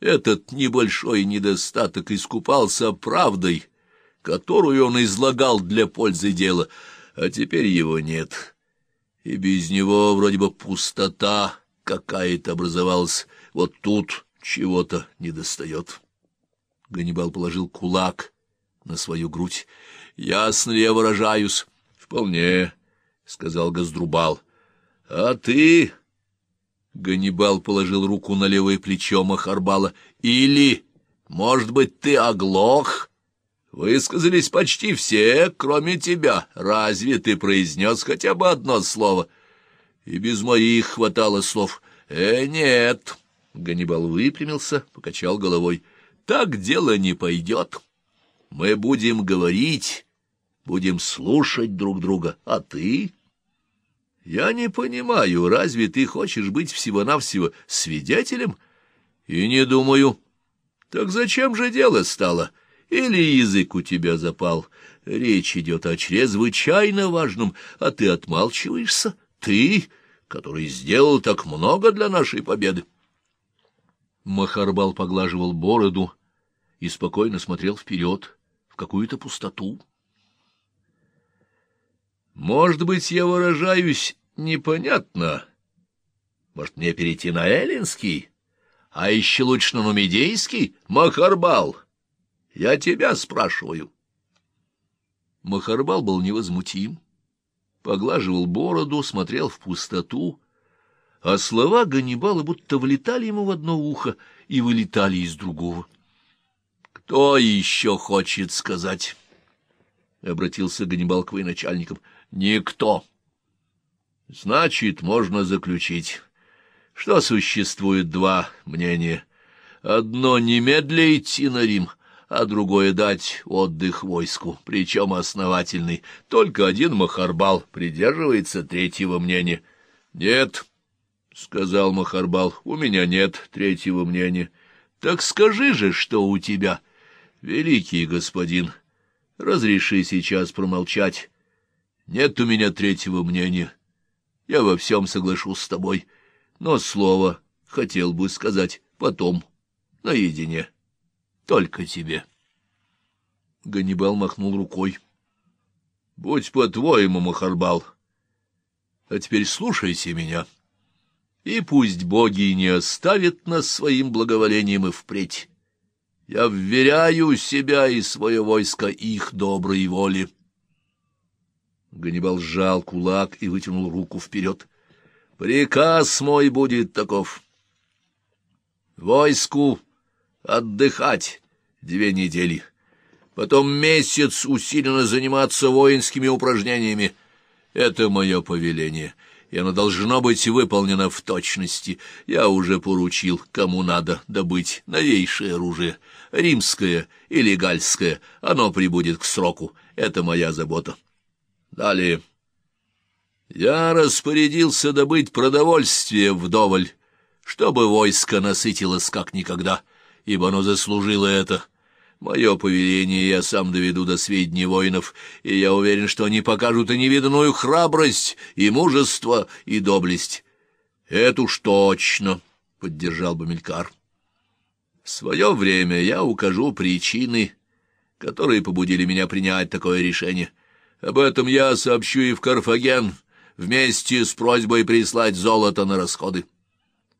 Этот небольшой недостаток искупался правдой, которую он излагал для пользы дела, а теперь его нет. И без него вроде бы пустота какая-то образовалась. Вот тут чего-то недостает. Ганнибал положил кулак на свою грудь. — Ясно ли я выражаюсь? — Вполне, — сказал Газдрубал. — А ты... Ганнибал положил руку на левое плечо Махарбала. — Или, может быть, ты оглох? Высказались почти все, кроме тебя. Разве ты произнес хотя бы одно слово? И без моих хватало слов. — Э, нет. Ганнибал выпрямился, покачал головой. — Так дело не пойдет. Мы будем говорить, будем слушать друг друга, а ты... Я не понимаю, разве ты хочешь быть всего-навсего свидетелем? И не думаю. Так зачем же дело стало? Или язык у тебя запал? Речь идет о чрезвычайно важном, а ты отмалчиваешься? Ты, который сделал так много для нашей победы. Махарбал поглаживал бороду и спокойно смотрел вперед, в какую-то пустоту. Может быть, я выражаюсь непонятно. Может, мне перейти на эллинский? А еще лучше на нумидейский? Махарбал, я тебя спрашиваю. Махарбал был невозмутим, поглаживал бороду, смотрел в пустоту, а слова Ганнибала будто влетали ему в одно ухо и вылетали из другого. — Кто еще хочет сказать? — обратился Ганнибал к военачальникам. — Никто. Значит, можно заключить, что существует два мнения. Одно — немедля идти на Рим, а другое — дать отдых войску, причем основательный. Только один Махарбал придерживается третьего мнения. — Нет, — сказал Махарбал, — у меня нет третьего мнения. — Так скажи же, что у тебя, великий господин. Разреши сейчас промолчать нет у меня третьего мнения. Я во всем соглашусь с тобой, но слово хотел бы сказать потом, наедине, только тебе. Ганнибал махнул рукой. — Будь по-твоему, Махарбал. А теперь слушайте меня. И пусть боги не оставят нас своим благоволением и впредь. Я вверяю себя и свое войско их доброй воле. Ганнибал сжал кулак и вытянул руку вперед. — Приказ мой будет таков. Войску отдыхать две недели, потом месяц усиленно заниматься воинскими упражнениями. Это мое повеление, и оно должно быть выполнено в точности. Я уже поручил, кому надо добыть новейшее оружие, римское или гальское. Оно прибудет к сроку. Это моя забота. Далее. Я распорядился добыть продовольствие вдоволь, чтобы войско насытилось как никогда, ибо оно заслужило это. Мое повеление я сам доведу до сведения воинов, и я уверен, что они покажут и невиданную храбрость, и мужество, и доблесть. — Это уж точно, — поддержал Бамилькар. — В свое время я укажу причины, которые побудили меня принять такое решение. Об этом я сообщу и в Карфаген, вместе с просьбой прислать золото на расходы.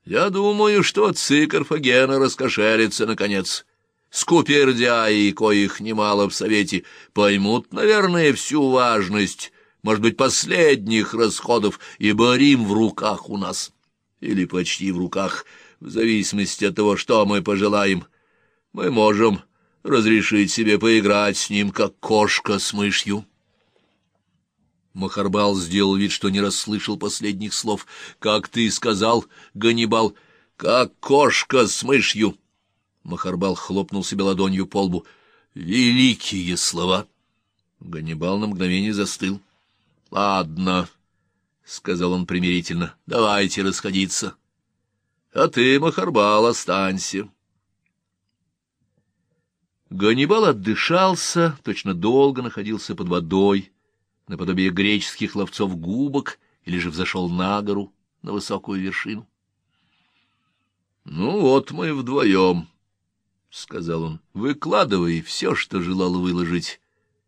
Я думаю, что отцы Карфагена раскошелятся, наконец. Скупердяи, коих немало в Совете, поймут, наверное, всю важность, может быть, последних расходов, ибо Рим в руках у нас, или почти в руках, в зависимости от того, что мы пожелаем. Мы можем разрешить себе поиграть с ним, как кошка с мышью». Махарбал сделал вид, что не расслышал последних слов. «Как ты сказал, Ганнибал, как кошка с мышью!» Махарбал хлопнул себе ладонью по лбу. «Великие слова!» Ганнибал на мгновение застыл. «Ладно», — сказал он примирительно, — «давайте расходиться. А ты, Махарбал, останься». Ганнибал отдышался, точно долго находился под водой, наподобие греческих ловцов губок, или же взошел на гору, на высокую вершину. Ну вот мы вдвоем, — сказал он. — Выкладывай все, что желал выложить.